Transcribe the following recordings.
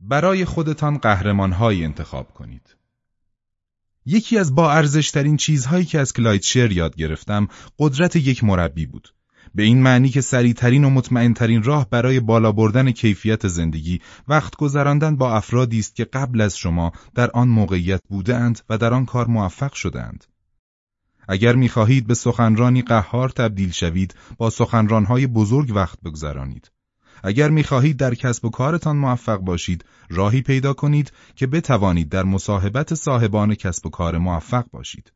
برای خودتان قهرمانهایی انتخاب کنید. یکی از با ارزشترین چیزهایی که از کلایتشر یاد گرفتم قدرت یک مربی بود. به این معنی که سریعترین و مطمئنترین راه برای بالا بردن کیفیت زندگی وقت گذراندن با افرادی است که قبل از شما در آن موقعیت بودند و در آن کار موفق شدند. اگر می‌خواهید به سخنرانی قهار تبدیل شوید با سخنرانهای بزرگ وقت بگذرانید. اگر می‌خواهید در کسب و کارتان موفق باشید، راهی پیدا کنید که بتوانید در مصاحبت صاحبان کسب و کار موفق باشید.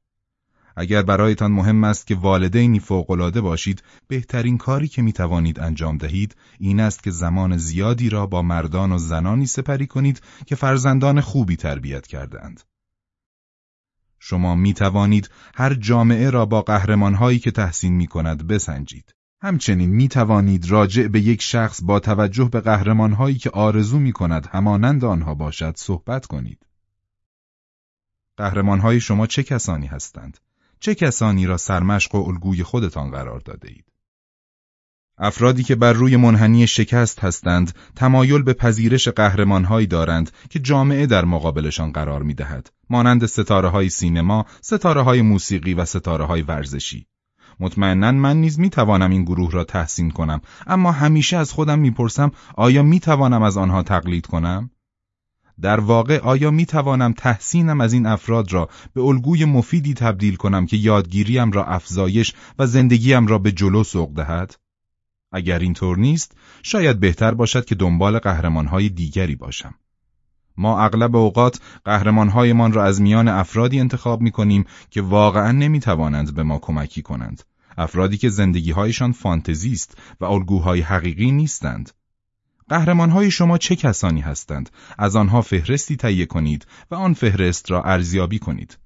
اگر برایتان مهم است که والدینی فوقالعاده باشید، بهترین کاری که می توانید انجام دهید این است که زمان زیادی را با مردان و زنانی سپری کنید که فرزندان خوبی تربیت کردند. شما می توانید هر جامعه را با قهرمانهایی که تحسین می کند بسنجید. همچنین می توانید راجع به یک شخص با توجه به قهرمانهایی که آرزو می کند همانند آنها باشد صحبت کنید. قهرمانهای شما چه کسانی هستند؟ چه کسانی را سرمشق و الگوی خودتان قرار داده اید؟ افرادی که بر روی منحنی شکست هستند، تمایل به پذیرش قهرمانهایی دارند که جامعه در مقابلشان قرار می دهد. مانند ستاره های سینما، ستاره های موسیقی و ستاره های ورزشی. مطمئنا من نیز می توانم این گروه را تحسین کنم، اما همیشه از خودم می‌پرسم آیا می توانم از آنها تقلید کنم؟ در واقع آیا می توانم تحسینم از این افراد را به الگوی مفیدی تبدیل کنم که یادگیریم را افزایش و زندگیم را به جلو سوق دهد؟ اگر اینطور نیست، شاید بهتر باشد که دنبال قهرمانهای دیگری باشم. ما اغلب اوقات قهرمانهایمان را از میان افرادی انتخاب می کنیم که واقعا نمی توانند به ما کمکی کنند. افرادی که زندگیهایشان فانتزی است و الگوهای حقیقی نیستند. قهرمانهای شما چه کسانی هستند؟ از آنها فهرستی تهیه کنید و آن فهرست را ارزیابی کنید.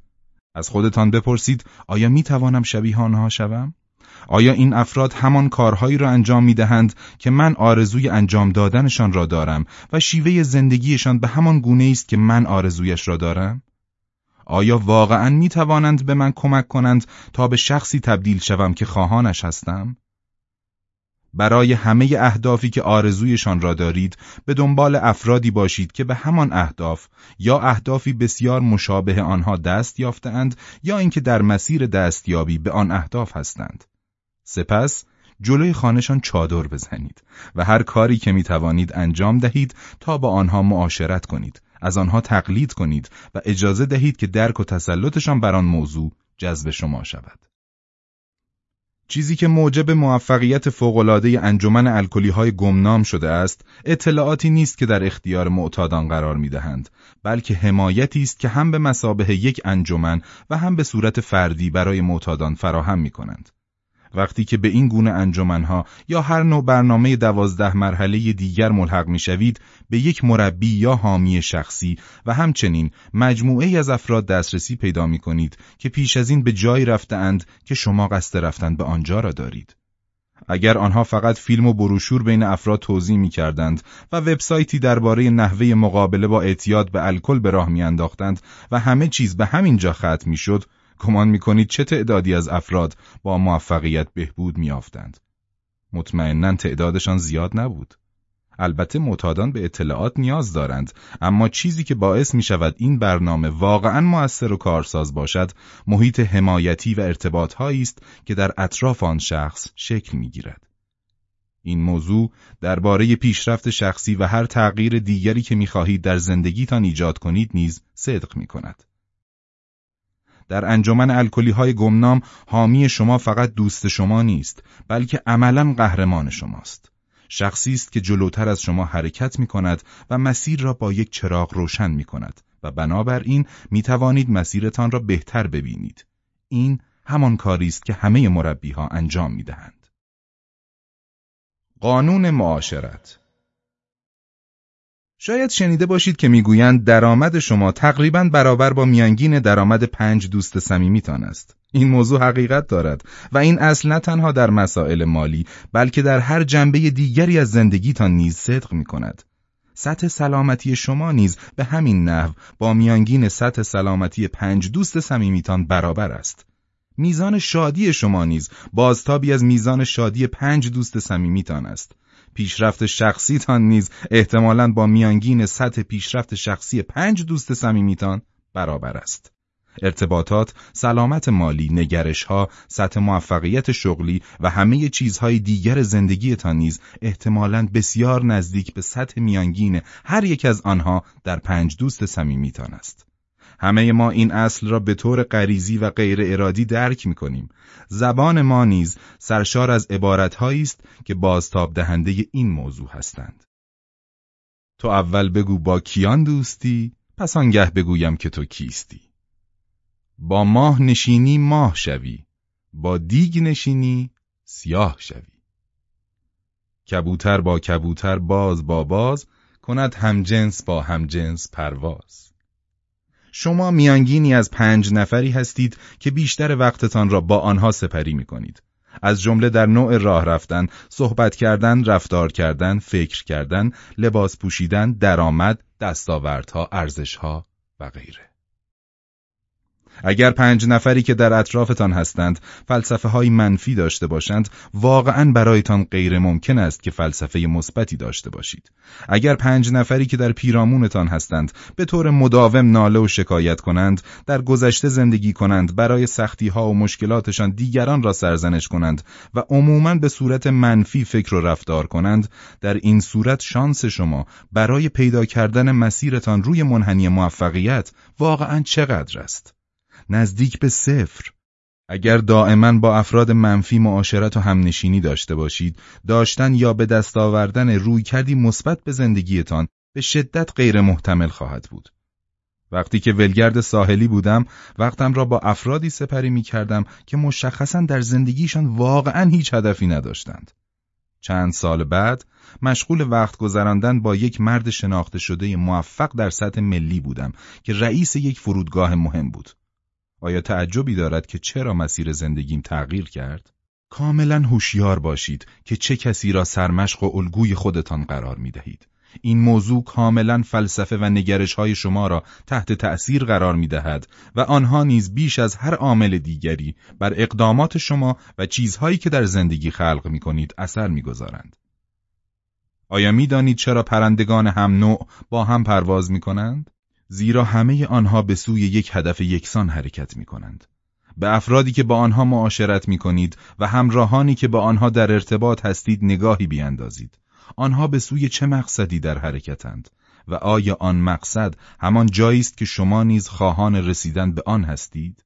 از خودتان بپرسید آیا می توانم شبیه آنها شوم؟ آیا این افراد همان کارهایی را انجام می دهند که من آرزوی انجام دادنشان را دارم و شیوه زندگیشان به همان گونه است که من آرزویش را دارم؟ آیا واقعا می توانند به من کمک کنند تا به شخصی تبدیل شوم که خواهانش هستم؟ برای همه اهدافی که آرزویشان را دارید به دنبال افرادی باشید که به همان اهداف یا اهدافی بسیار مشابه آنها دست یافتهاند یا اینکه در مسیر دستیابی به آن اهداف هستند. سپس جلوی خانهشان چادر بزنید و هر کاری که می توانید انجام دهید تا با آنها معاشرت کنید، از آنها تقلید کنید و اجازه دهید که درک و تسلطشان بر آن موضوع جذب شما شود. چیزی که موجب موفقیت فوق‌العاده انجمن الکلی های گمنام شده است، اطلاعاتی نیست که در اختیار معتادان قرار می‌دهند، بلکه حمایتی است که هم به مسابه یک انجمن و هم به صورت فردی برای معتادان فراهم می کنند. وقتی که به این گونه انجمنها یا هر نوع برنامه دوازده مرحله دیگر ملحق می‌شوید به یک مربی یا حامی شخصی و همچنین مجموعه از افراد دسترسی پیدا می کنید که پیش از این به جایی رفتهاند که شما قصد رفتن به آنجا را دارید. اگر آنها فقط فیلم و بروشور بین افراد توضیح می کردند و وبسایتی درباره نحوه مقابله با اعتیاد به الکل به راه میانداختند و همه چیز به همین جا ختم می‌شد گمان می‌کنید چه تعدادی از افراد با موفقیت بهبود میافتند مطمئنا تعدادشان زیاد نبود البته معتادان به اطلاعات نیاز دارند اما چیزی که باعث می شود این برنامه واقعا موثر و کارساز باشد محیط حمایتی و ارتباط است که در اطراف آن شخص شکل می گیرد. این موضوع درباره پیشرفت شخصی و هر تغییر دیگری که می خواهید در زندگیتان ایجاد کنید نیز صدق می کند. در انجمن الکلی های گمنام حامی شما فقط دوست شما نیست بلکه عملا قهرمان شماست شخصی است که جلوتر از شما حرکت می کند و مسیر را با یک چراغ روشن می کند و بنابراین می توانید مسیرتان را بهتر ببینید این همان کاری است که همه مربی ها انجام می دهند. قانون معاشرت شاید شنیده باشید که می‌گویند درآمد شما تقریبا برابر با میانگین درآمد پنج دوست صمیمیتان است. این موضوع حقیقت دارد و این اصل نه تنها در مسائل مالی بلکه در هر جنبه دیگری از زندگیتان نیز صدق می کند. سطح سلامتی شما نیز به همین نحو با میانگین سطح سلامتی پنج دوست صمیمیتان برابر است. میزان شادی شما نیز بازتابی از میزان شادی پنج دوست صمیمیتان است. پیشرفت شخصیتان نیز احتمالاً با میانگین سطح پیشرفت شخصی پنج دوست صمیمیتان برابر است. ارتباطات، سلامت مالی، نگرش ها، سطح موفقیت شغلی و همه چیزهای دیگر زندگیتان نیز احتمالاً بسیار نزدیک به سطح میانگین هر یک از آنها در پنج دوست صمیمیتان است. همه ما این اصل را به طور غریزی و غیر ارادی درک می کنیم. زبان ما نیز سرشار از عبارتهایی است که بازتاب دهنده این موضوع هستند. تو اول بگو با کیان دوستی، پس آنگه بگویم که تو کیستی. با ماه نشینی ماه شوی، با دیگ نشینی سیاه شوی. کبوتر با کبوتر باز با باز کند همجنس با همجنس پرواز. شما میانگینی از پنج نفری هستید که بیشتر وقتتان را با آنها سپری می کنید. از جمله در نوع راه رفتن، صحبت کردن، رفتار کردن، فکر کردن، لباس پوشیدن، درآمد، دستاوردها، ارزشها و غیره. اگر پنج نفری که در اطرافتان هستند فلسفه های منفی داشته باشند واقعا برایتان غیر ممکن است که فلسفه مثبتی داشته باشید. اگر پنج نفری که در پیرامونتان هستند به طور مداوم ناله و شکایت کنند در گذشته زندگی کنند برای سختی ها و مشکلاتشان دیگران را سرزنش کنند و عموما به صورت منفی فکر و رفتار کنند در این صورت شانس شما برای پیدا کردن مسیرتان روی منحنی موفقیت واقعا چقدر است؟ نزدیک به صفر. اگر دائما با افراد منفی معاشرت و همنشینی داشته باشید، داشتن یا به دست آوردن روی کردی مثبت به زندگیتان به شدت غیر محتمل خواهد بود. وقتی که ولگرد ساحلی بودم، وقتم را با افرادی سپری می کردم که مشخصا در زندگیشان واقعا هیچ هدفی نداشتند. چند سال بعد مشغول وقت گذراندن با یک مرد شناخته شده موفق در سطح ملی بودم که رئیس یک فرودگاه مهم بود. آیا تعجبی دارد که چرا مسیر زندگیم تغییر کرد؟ کاملا هوشیار باشید که چه کسی را سرمشق و الگوی خودتان قرار می دهید. این موضوع کاملا فلسفه و نگرش های شما را تحت تأثیر قرار می دهد و آنها نیز بیش از هر عامل دیگری بر اقدامات شما و چیزهایی که در زندگی خلق می کنید اثر می گذارند. آیا می دانید چرا پرندگان هم نوع با هم پرواز می کنند؟ زیرا همه آنها به سوی یک هدف یکسان حرکت می کنند. به افرادی که با آنها معاشرت می کنید و همراهانی که با آنها در ارتباط هستید نگاهی بیاندازید. آنها به سوی چه مقصدی در حرکتند و آیا آن مقصد همان جایی است که شما نیز خواهان رسیدن به آن هستید؟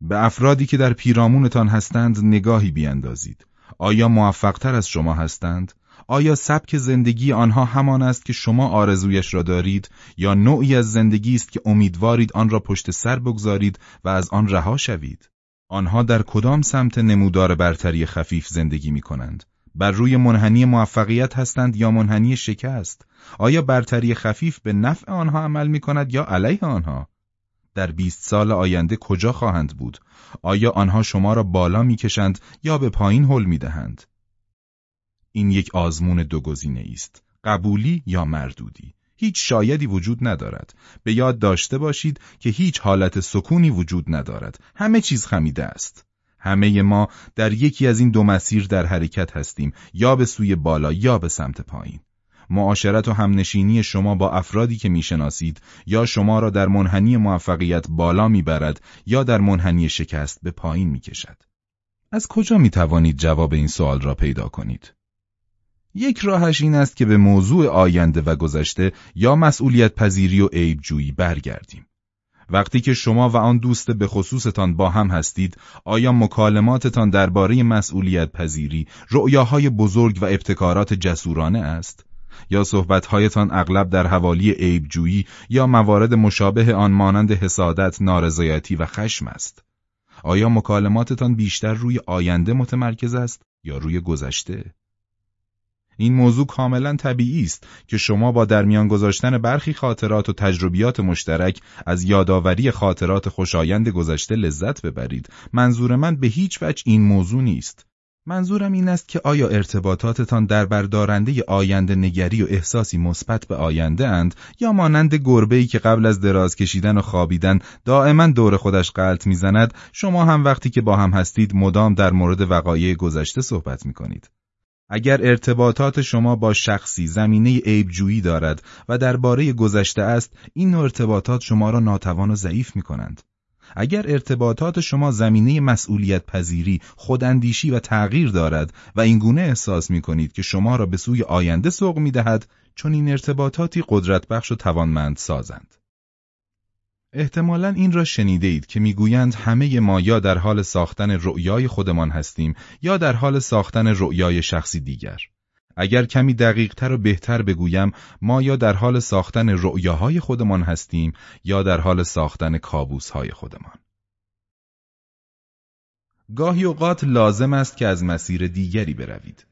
به افرادی که در پیرامونتان هستند نگاهی بیاندازید. آیا موفقتر از شما هستند؟ آیا سبک زندگی آنها همان است که شما آرزویش را دارید یا نوعی از زندگی است که امیدوارید آن را پشت سر بگذارید و از آن رها شوید؟ آنها در کدام سمت نمودار برتری خفیف زندگی می کنند؟ بر روی منحنی موفقیت هستند یا منحنی شکست؟ آیا برتری خفیف به نفع آنها عمل می کند یا علیه آنها؟ در بیست سال آینده کجا خواهند بود؟ آیا آنها شما را بالا می‌کشند یا به پایین حل می دهند؟ این یک آزمون دو گزینه است قبولی یا مردودی. هیچ شایدی وجود ندارد. به یاد داشته باشید که هیچ حالت سکونی وجود ندارد. همه چیز خمیده است. همه ما در یکی از این دو مسیر در حرکت هستیم. یا به سوی بالا یا به سمت پایین. معاشرت و همنشینی شما با افرادی که می‌شناسید یا شما را در منحنی موفقیت بالا می‌برد یا در منحنی شکست به پایین می‌کشد. از کجا می توانید جواب این سوال را پیدا کنید؟ یک راهش این است که به موضوع آینده و گذشته یا مسئولیت پذیری و عیب جویی برگردیم. وقتی که شما و آن دوست به خصوصتان با هم هستید، آیا مکالماتتان درباره مسئولیت پذیری رؤیاهای بزرگ و ابتکارات جسورانه است؟ یا صحبتهایتان اغلب در حوالی عیب جویی یا موارد مشابه آن مانند حسادت، نارضایتی و خشم است؟ آیا مکالماتتان بیشتر روی آینده متمرکز است یا روی گذشته؟ این موضوع کاملا طبیعی است که شما با در میان گذاشتن برخی خاطرات و تجربیات مشترک از یادآوری خاطرات خوشایند گذشته لذت ببرید. منظور من به هیچ وجه این موضوع نیست. منظورم این است که آیا ارتباطاتتان در بردارنده آینده نگری و احساسی مثبت به آینده اند یا مانند گربه‌ای که قبل از دراز کشیدن و خوابیدن دائما دور خودش قلط می‌زند شما هم وقتی که با هم هستید مدام در مورد وقایع گذشته صحبت می کنید. اگر ارتباطات شما با شخصی زمینه عیبجویی دارد و درباره گذشته است، این ارتباطات شما را ناتوان و ضعیف می کنند. اگر ارتباطات شما زمینه مسئولیت پذیری، خوداندیشی و تغییر دارد و اینگونه احساس می کنید که شما را به سوی آینده سوق می دهد، چون این ارتباطاتی قدرت بخش و توانمند سازند. احتمالا این را شنیده اید که می‌گویند همه ما یا در حال ساختن رؤیای خودمان هستیم یا در حال ساختن رؤیای شخصی دیگر. اگر کمی دقیقتر و بهتر بگویم ما یا در حال ساختن رؤیاهای خودمان هستیم یا در حال ساختن کابوسهای خودمان. گاهی اوقات لازم است که از مسیر دیگری بروید.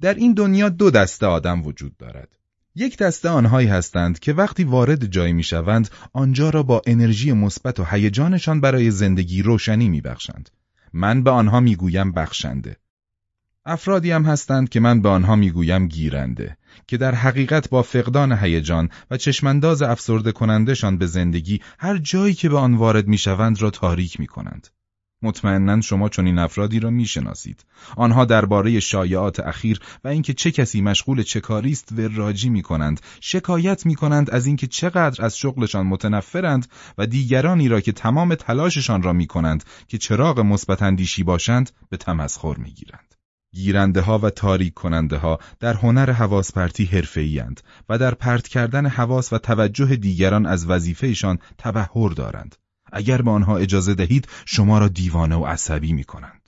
در این دنیا دو دسته آدم وجود دارد. یک دسته آنهایی هستند که وقتی وارد جایی می‌شوند آنجا را با انرژی مثبت و هیجانشان برای زندگی روشنی میبخشند. من به آنها می‌گویم بخشنده. افرادی هم هستند که من به آنها می‌گویم گیرنده که در حقیقت با فقدان هیجان و چشمانداز افسرده کنندشان به زندگی هر جایی که به آن وارد می‌شوند را تاریک می کنند. مطمئنا شما چنین افرادی را می‌شناسید. آنها درباره شایعات اخیر و اینکه چه کسی مشغول چه کاری است وراجی می کنند، شکایت می کنند از اینکه چقدر از شغلشان متنفرند و دیگرانی را که تمام تلاششان را می کنند که چراغ مثبت اندیشی باشند به تمسخر می گیرند. گیرنده ها و تاریک کننده ها در هنر حواس پرتی حرفه‌ای و در پرت کردن حواس و توجه دیگران از وظیفهشان تبهر دارند. اگر به آنها اجازه دهید شما را دیوانه و عصبی می کنند.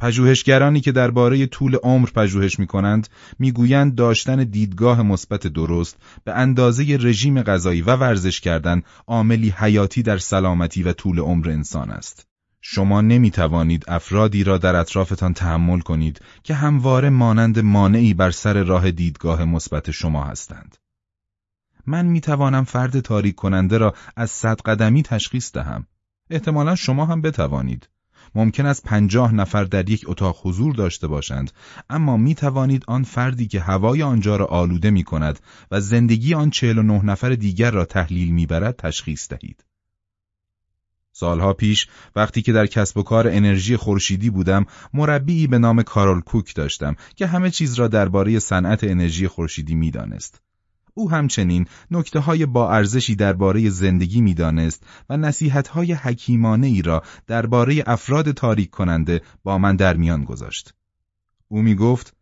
پژوهشگرانی که درباره طول عمر پژوهش می کنند می‌گویند داشتن دیدگاه مثبت درست به اندازه رژیم غذایی و ورزش کردن عاملی حیاتی در سلامتی و طول عمر انسان است. شما نمی توانید افرادی را در اطرافتان تحمل کنید که همواره مانند مانعی بر سر راه دیدگاه مثبت شما هستند. من می توانم فرد تاریک کننده را از صد قدمی تشخیص دهم. احتمالا شما هم بتوانید. ممکن است پنجاه نفر در یک اتاق حضور داشته باشند اما می توانید آن فردی که هوای آنجا را آلوده می کند و زندگی آن چهل و نه نفر دیگر را تحلیل می برد تشخیص دهید. سالها پیش وقتی که در کسب و کار انرژی خورشیدی بودم مربی به نام کارول کوک داشتم که همه چیز را درباره صنعت انرژی خورشیدی می‌دانست. او همچنین نکته های با ارزشی درباره زندگی می‌دانست و نصیحت های حکیمانه ای را درباره افراد تاریک کننده با من در میان گذاشت. او می گفت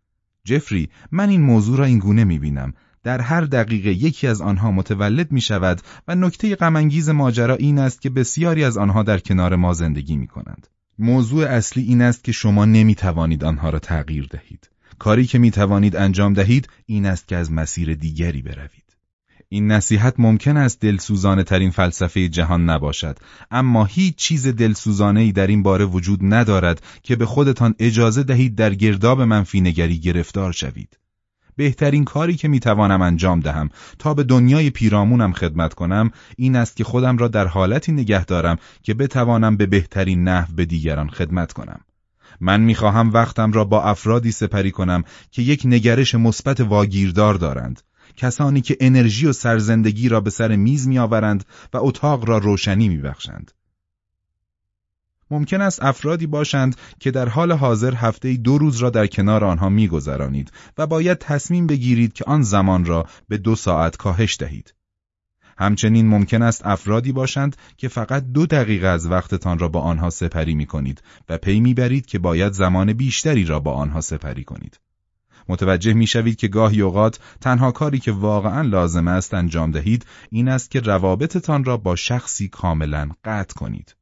جفری من این موضوع را این گونه می بینم. در هر دقیقه یکی از آنها متولد می شود و نکته غمانگیز ماجرا این است که بسیاری از آنها در کنار ما زندگی می کنند. موضوع اصلی این است که شما نمی توانید آنها را تغییر دهید. کاری که می توانید انجام دهید این است که از مسیر دیگری بروید. این نصیحت ممکن است دلسوزانه ترین فلسفه جهان نباشد اما هیچ چیز دلسوزانه ای در این باره وجود ندارد که به خودتان اجازه دهید در گرداب منفی نگری گرفتار شوید. بهترین کاری که می‌توانم انجام دهم تا به دنیای پیرامونم خدمت کنم این است که خودم را در حالتی نگه دارم که بتوانم به بهترین نحو به دیگران خدمت کنم. من می‌خواهم وقتم را با افرادی سپری کنم که یک نگرش مثبت واگیردار دارند کسانی که انرژی و سرزندگی را به سر میز میآورند و اتاق را روشنی میبخشند ممکن است افرادی باشند که در حال حاضر هفته دو روز را در کنار آنها میگذرانید و باید تصمیم بگیرید که آن زمان را به دو ساعت کاهش دهید. همچنین ممکن است افرادی باشند که فقط دو دقیقه از وقتتان را با آنها سپری می کنید و پی می‌برید که باید زمان بیشتری را با آنها سپری کنید. متوجه می شوید که گاهی اوقات تنها کاری که واقعا لازم است انجام دهید این است که روابطتان را با شخصی کاملا قطع کنید.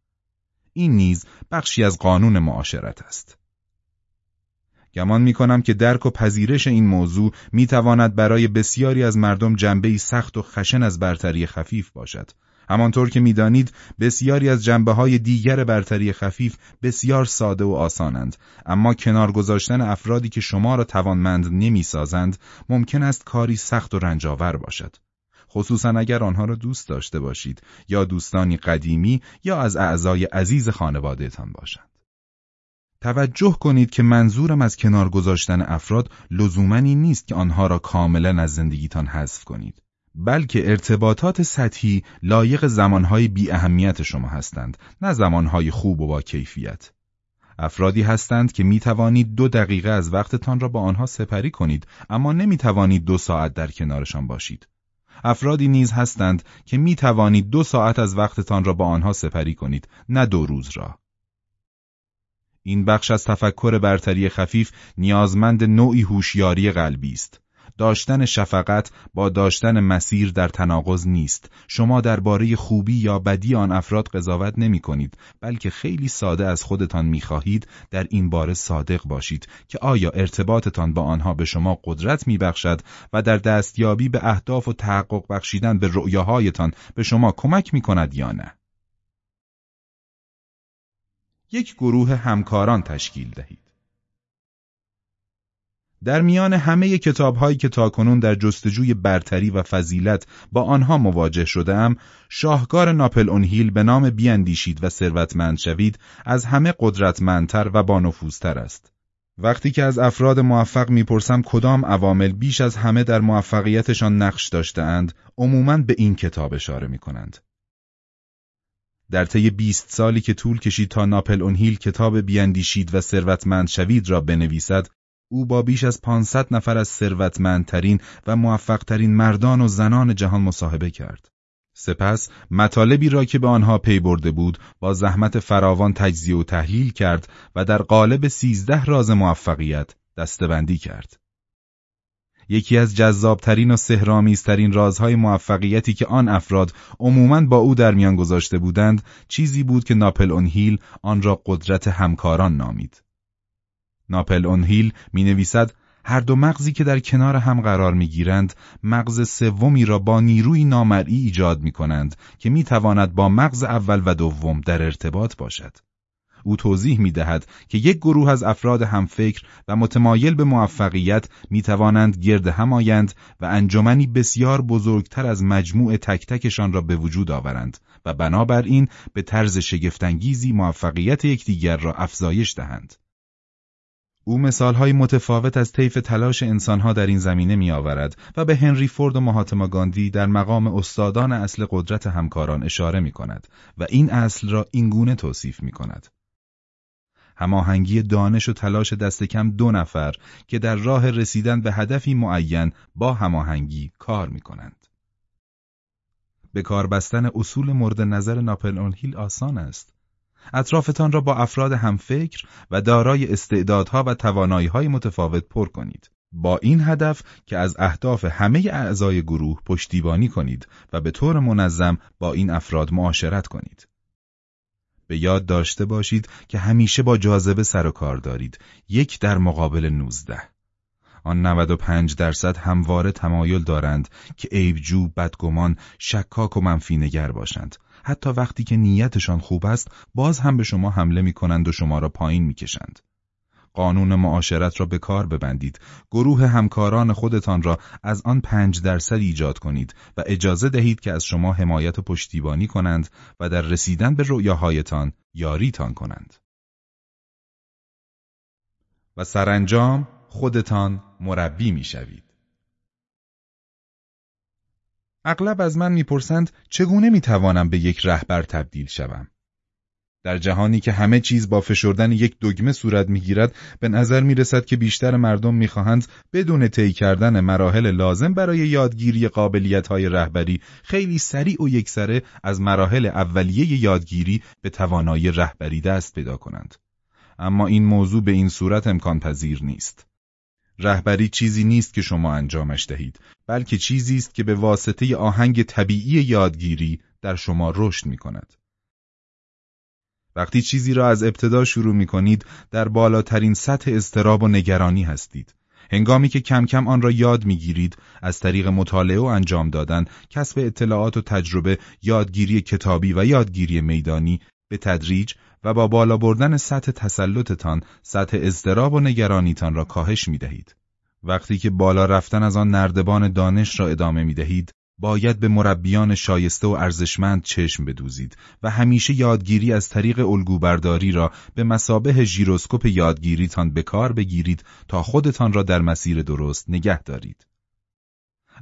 این نیز بخشی از قانون معاشرت است. گمان می کنم که درک و پذیرش این موضوع می تواند برای بسیاری از مردم جنبه سخت و خشن از برتری خفیف باشد. همانطور که می‌دانید بسیاری از جنبه های دیگر برتری خفیف بسیار ساده و آسانند. اما کنار گذاشتن افرادی که شما را توانمند نمی‌سازند ممکن است کاری سخت و رنجاور باشد. خصوصا اگر آنها را دوست داشته باشید یا دوستانی قدیمی یا از اعضای عزیز خانوادهتان باشند. توجه کنید که منظورم از کنار گذاشتن افراد لزومنی نیست که آنها را کاملا از زندگیتان حذف کنید بلکه ارتباطات سطحی لایق زمانهای بی اهمیت شما هستند نه زمانهای خوب و با کیفیت افرادی هستند که می توانید دو دقیقه از وقتتان را با آنها سپری کنید اما نمی توانید دو ساعت در کنارشان باشید. افرادی نیز هستند که می توانید دو ساعت از وقتتان را با آنها سپری کنید نه دو روز را. این بخش از تفکر برتری خفیف نیازمند نوعی هوشیاری قلبی است. داشتن شفقت با داشتن مسیر در تناقض نیست. شما درباره خوبی یا بدی آن افراد قضاوت نمی کنید بلکه خیلی ساده از خودتان می خواهید در این باره صادق باشید که آیا ارتباطتان با آنها به شما قدرت می بخشد و در دستیابی به اهداف و تحقق بخشیدن به رؤیاهایتان به شما کمک می کند یا نه؟ یک گروه همکاران تشکیل دهید. در میان همه کتابهایی که تاکنون در جستجوی برتری و فضیلت با آنها مواجه شدهام، شاهکار ناپل اون هیل به نام بیاندیشید و ثروتمند شوید از همه قدرتمندتر و بانفوذتر است. وقتی که از افراد موفق می‌پرسم کدام عوامل بیش از همه در موفقیتشان نقش داشتهاند، عموماً به این کتاب اشاره می‌کنند. در طی بیست سالی که طول کشید تا ناپل اون هیل کتاب بیاندیشید و ثروتمند شوید را بنویسد، او با بیش از 500 نفر از ثروتمندترین و موفقترین مردان و زنان جهان مصاحبه کرد. سپس مطالبی را که به آنها پی برده بود با زحمت فراوان تجزیه و تحلیل کرد و در قالب سیزده راز موفقیت دستبندی کرد. یکی از جذابترین و سهرامیزترین رازهای موفقیتی که آن افراد عموماً با او در میان گذاشته بودند چیزی بود که ناپل اون هیل آن را قدرت همکاران نامید. ناپل اون هیل می نویسد هر دو مغزی که در کنار هم قرار می گیرند مغز سومی را با نیروی نامرئی ایجاد می کنند که می تواند با مغز اول و دوم در ارتباط باشد. او توضیح می دهد که یک گروه از افراد همفکر و متمایل به موفقیت می توانند گرد هم آیند و انجمنی بسیار بزرگتر از مجموع تک تکشان را به وجود آورند و بنابراین به طرز شگفتانگیزی موفقیت یکدیگر را افزایش دهند. او مثالهای متفاوت از طیف تلاش انسانها در این زمینه می آورد و به هنری فورد و مهاتما گاندی در مقام استادان اصل قدرت همکاران اشاره می کند و این اصل را اینگونه توصیف می کند. هماهنگی دانش و تلاش دست کم دو نفر که در راه رسیدن به هدفی معین با هماهنگی کار می کنند. به کار بستن اصول مورد نظر ناپل هیل آسان است. اطرافتان را با افراد همفکر و دارای استعدادها و توانایی‌های متفاوت پر کنید. با این هدف که از اهداف همه اعضای گروه پشتیبانی کنید و به طور منظم با این افراد معاشرت کنید. به یاد داشته باشید که همیشه با جاذبه سر و کار دارید. یک در مقابل نوزده. آن 95 درصد همواره تمایل دارند که عیبجو، بدگمان، شکاک و منفی نگر باشند. حتی وقتی که نیتشان خوب است، باز هم به شما حمله می کنند و شما را پایین می کشند. قانون معاشرت را به کار ببندید. گروه همکاران خودتان را از آن پنج درصد ایجاد کنید و اجازه دهید که از شما حمایت و پشتیبانی کنند و در رسیدن به رؤیاهایتان یاریتان کنند. و سرانجام خودتان مربی می‌شوید. اغلب از من می‌پرسند چگونه می‌توانم به یک رهبر تبدیل شوم. در جهانی که همه چیز با فشردن یک دگمه صورت می‌گیرد به نظر می‌رسد که بیشتر مردم می‌خواهند بدون طی کردن مراحل لازم برای یادگیری قابلیت‌های رهبری خیلی سریع و یکسره از مراحل اولیه یادگیری به توانایی رهبری دست پیدا کنند. اما این موضوع به این صورت امکان پذیر نیست. رهبری چیزی نیست که شما انجامش دهید، بلکه چیزی است که به واسطه آهنگ طبیعی یادگیری در شما رشد می کند. وقتی چیزی را از ابتدا شروع می کنید در بالاترین سطح استراب و نگرانی هستید. هنگامی که کم کم آن را یاد می گیرید از طریق مطالعه و انجام دادن، کسب اطلاعات و تجربه، یادگیری کتابی و یادگیری میدانی به تدریج و با بالا بردن سطح تسلطتان سطح اضطراب و نگرانیتان را کاهش می دهید. وقتی که بالا رفتن از آن نردبان دانش را ادامه می دهید، باید به مربیان شایسته و ارزشمند چشم بدوزید و همیشه یادگیری از طریق الگوبرداری را به مسابه ژیروسکوپ یادگیریتان به کار بگیرید تا خودتان را در مسیر درست نگه دارید.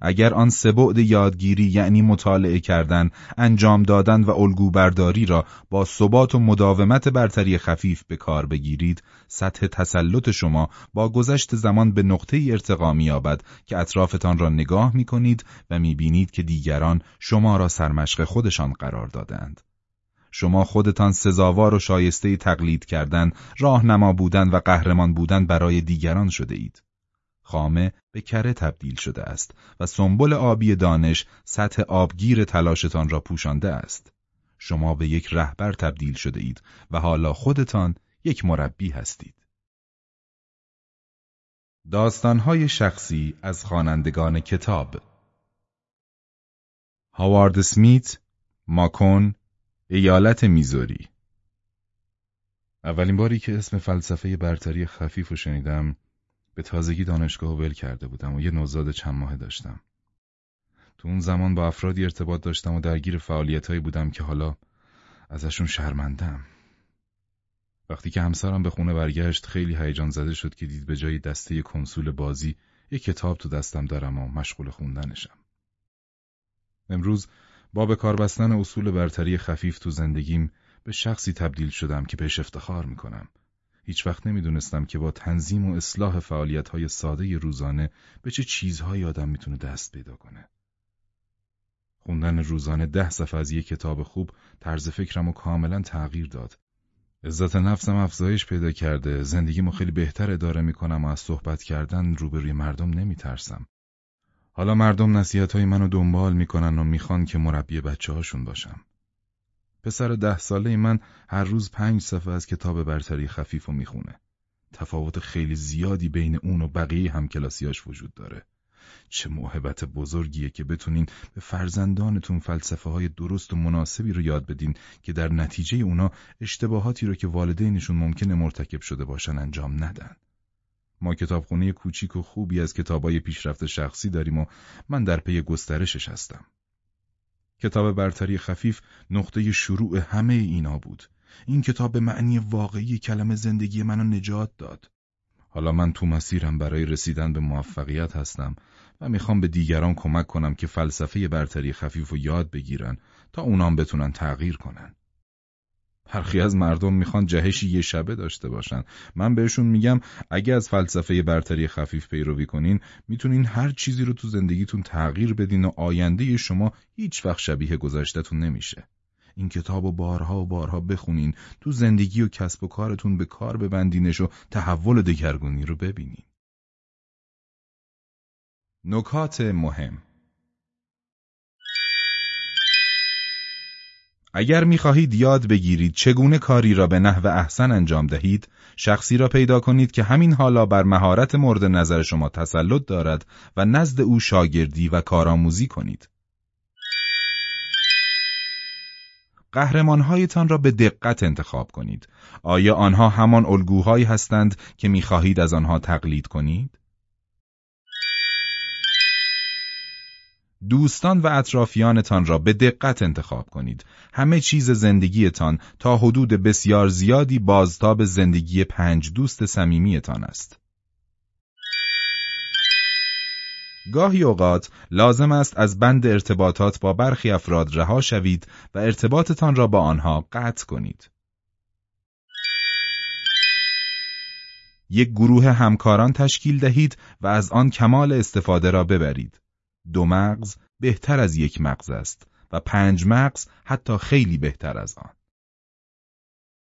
اگر آن سه بعد یادگیری یعنی مطالعه کردن، انجام دادن و الگو برداری را با ثبات و مداومت برتری خفیف به کار بگیرید، سطح تسلط شما با گذشت زمان به نقطه ارتقا می‌یابد که اطرافتان را نگاه می کنید و می بینید که دیگران شما را سرمشق خودشان قرار دادند. شما خودتان سزاوار و شایسته تقلید کردن، راهنما بودن و قهرمان بودن برای دیگران شده اید. خامه به کره تبدیل شده است و سنبل آبی دانش سطح آبگیر تلاشتان را پوشانده است. شما به یک رهبر تبدیل شده اید و حالا خودتان یک مربی هستید. داستانهای شخصی از خوانندگان کتاب هاوارد سمیت، ماکون، ایالت میزوری اولین باری که اسم فلسفه برتری خفیف رو شنیدم به تازگی دانشگاه ول کرده بودم و یه نوزاد چند ماه داشتم. تو اون زمان با افرادی ارتباط داشتم و درگیر فعالیتهایی بودم که حالا ازشون شرمندم. وقتی که همسرم به خونه برگشت خیلی هیجان زده شد که دید به جای دسته کنسول بازی یه کتاب تو دستم دارم و مشغول خوندنشم. امروز با به کار بستن اصول برتری خفیف تو زندگیم به شخصی تبدیل شدم که بهش افتخار می‌کنم. هیچ وقت نمی‌دونستم که با تنظیم و اصلاح فعالیت های ساده روزانه به چه چیزهایی آدم می‌تونه دست پیدا کنه. خوندن روزانه ده صفحه از یک کتاب خوب طرز فکرم رو کاملا تغییر داد. عزت نفسم افزایش پیدا کرده، زندگیمو خیلی بهتر اداره می‌کنم و از صحبت کردن روبروی مردم نمیترسم. حالا مردم نصیحت های منو دنبال می‌کنن و می‌خوان که مربی بچه هاشون باشم. پسر ده ساله من هر روز پنج صفحه از کتاب برتری خفیف و می‌خونه. تفاوت خیلی زیادی بین اون و بقیه هم کلاسیاش وجود داره. چه محبت بزرگیه که بتونین به فرزندانتون فلسفه های درست و مناسبی رو یاد بدین که در نتیجه اونا اشتباهاتی رو که والدینشون ممکنه مرتکب شده باشن انجام ندن. ما کتابخونه کوچیک و خوبی از کتابای پیشرفت شخصی داریم و من در پی گسترشش هستم. کتاب برتری خفیف نقطه شروع همه اینا بود. این کتاب به معنی واقعی کلمه زندگی منو نجات داد. حالا من تو مسیرم برای رسیدن به موفقیت هستم و می‌خوام به دیگران کمک کنم که فلسفه برتری خفیف و یاد بگیرن تا اونام بتونن تغییر کنن. برخی از مردم می‌خوان جهشی یه شبه داشته باشن. من بهشون میگم اگه از فلسفه برتری خفیف پیروی کنین می‌تونین هر چیزی رو تو زندگیتون تغییر بدین و آینده شما هیچ وقت شبیه گذشتهتون نمیشه. این کتاب و بارها و بارها بخونین تو زندگی و کسب و کارتون به کار ببندینش و تحول دگرگونی رو ببینین. نکات مهم اگر می‌خواهید یاد بگیرید چگونه کاری را به نحو احسن انجام دهید، شخصی را پیدا کنید که همین حالا بر مهارت مورد نظر شما تسلط دارد و نزد او شاگردی و کارآموزی کنید. قهرمانهایتان را به دقت انتخاب کنید. آیا آنها همان الگوهایی هستند که می‌خواهید از آنها تقلید کنید؟ دوستان و اطرافیانتان را به دقت انتخاب کنید. همه چیز زندگیتان تا حدود بسیار زیادی بازتاب زندگی پنج دوست صمیمیتان است. گاهی اوقات لازم است از بند ارتباطات با برخی افراد رها شوید و ارتباطتان را با آنها قطع کنید. یک گروه همکاران تشکیل دهید و از آن کمال استفاده را ببرید. دو مغز بهتر از یک مغز است و پنج مغز حتی خیلی بهتر از آن.